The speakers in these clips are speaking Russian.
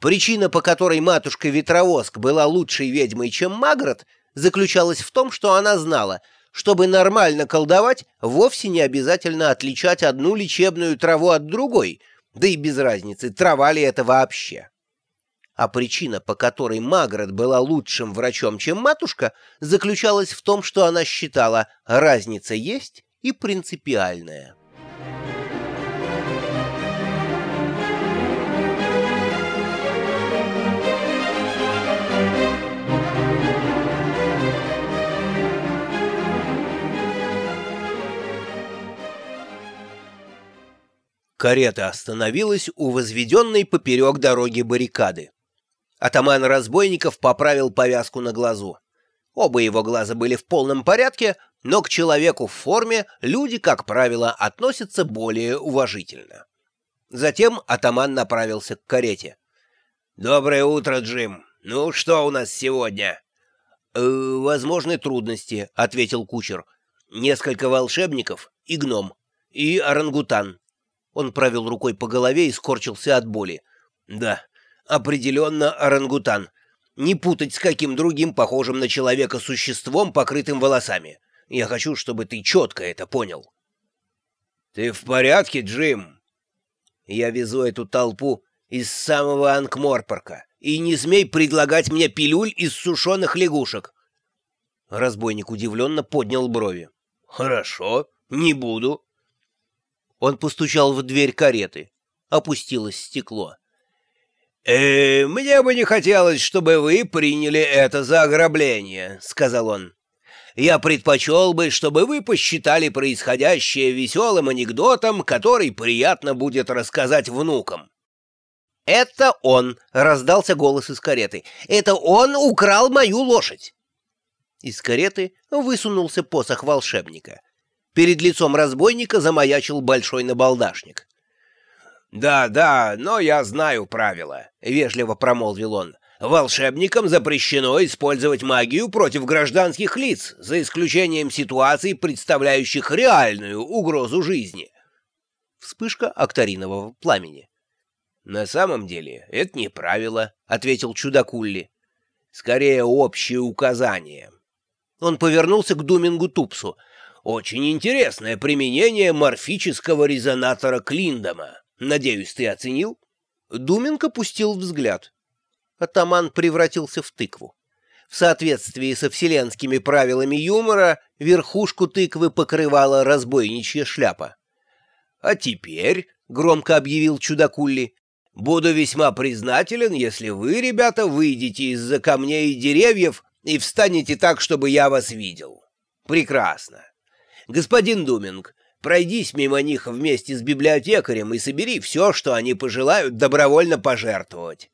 Причина, по которой матушка-ветровоск была лучшей ведьмой, чем Магрот, заключалась в том, что она знала, чтобы нормально колдовать, вовсе не обязательно отличать одну лечебную траву от другой, да и без разницы, трава ли это вообще. А причина, по которой Магрот была лучшим врачом, чем матушка, заключалась в том, что она считала, разница есть и принципиальная. Карета остановилась у возведенной поперек дороги баррикады. Атаман разбойников поправил повязку на глазу. Оба его глаза были в полном порядке, но к человеку в форме люди, как правило, относятся более уважительно. Затем атаман направился к карете. «Доброе утро, Джим. Ну, что у нас сегодня?» «Э, «Возможны трудности», — ответил кучер. «Несколько волшебников и гном, и орангутан. Он провел рукой по голове и скорчился от боли. «Да, определенно орангутан. Не путать с каким другим похожим на человека существом, покрытым волосами. Я хочу, чтобы ты четко это понял». «Ты в порядке, Джим?» «Я везу эту толпу из самого Анкморпорка, и не смей предлагать мне пилюль из сушеных лягушек». Разбойник удивленно поднял брови. «Хорошо, не буду». Он постучал в дверь кареты. Опустилось стекло. «Э, «Мне бы не хотелось, чтобы вы приняли это за ограбление», — сказал он. «Я предпочел бы, чтобы вы посчитали происходящее веселым анекдотом, который приятно будет рассказать внукам». «Это он!» — раздался голос из кареты. «Это он украл мою лошадь!» Из кареты высунулся посох волшебника. Перед лицом разбойника замаячил большой набалдашник. «Да, да, но я знаю правила», — вежливо промолвил он. «Волшебникам запрещено использовать магию против гражданских лиц, за исключением ситуаций, представляющих реальную угрозу жизни». Вспышка акторинового пламени. «На самом деле это не правило», — ответил чудакулли. «Скорее общее указание». Он повернулся к Думингу Тупсу — очень интересное применение морфического резонатора Клиндома. Надеюсь, ты оценил?» Думенко пустил взгляд. Атаман превратился в тыкву. В соответствии со вселенскими правилами юмора верхушку тыквы покрывала разбойничья шляпа. «А теперь», — громко объявил чудакулли, — «буду весьма признателен, если вы, ребята, выйдете из-за камней и деревьев и встанете так, чтобы я вас видел. Прекрасно. «Господин Думинг, пройдись мимо них вместе с библиотекарем и собери все, что они пожелают добровольно пожертвовать».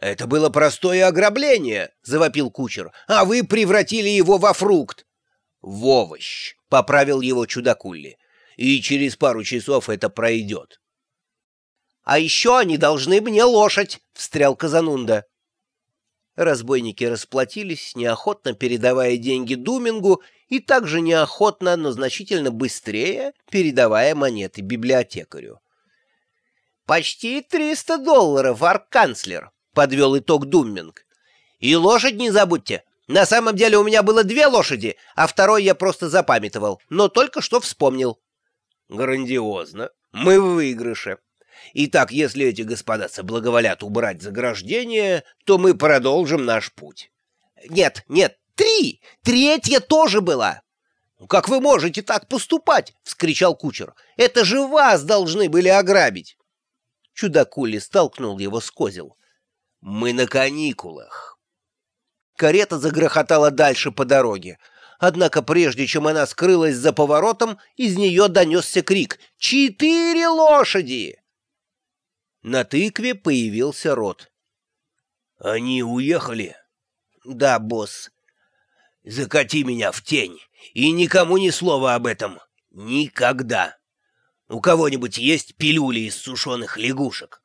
«Это было простое ограбление», — завопил кучер, — «а вы превратили его во фрукт». «В овощ», — поправил его чудакулли, — «и через пару часов это пройдет». «А еще они должны мне лошадь», — встрял Казанунда. Разбойники расплатились, неохотно передавая деньги Думингу и также неохотно, но значительно быстрее передавая монеты библиотекарю. «Почти триста долларов, арканцлер», — подвел итог Думминг. «И лошадь не забудьте. На самом деле у меня было две лошади, а второй я просто запамятовал, но только что вспомнил». «Грандиозно. Мы в выигрыше. Итак, если эти господа соблаговолят убрать заграждение, то мы продолжим наш путь. Нет, нет, три! Третья тоже была! «Как вы можете так поступать?» — вскричал кучер. «Это же вас должны были ограбить!» Чудакули столкнул его с козел. «Мы на каникулах!» Карета загрохотала дальше по дороге. Однако прежде чем она скрылась за поворотом, из нее донесся крик «Четыре лошади!» На тыкве появился рот. «Они уехали?» «Да, босс». «Закати меня в тень, и никому ни слова об этом. Никогда. У кого-нибудь есть пилюли из сушеных лягушек?»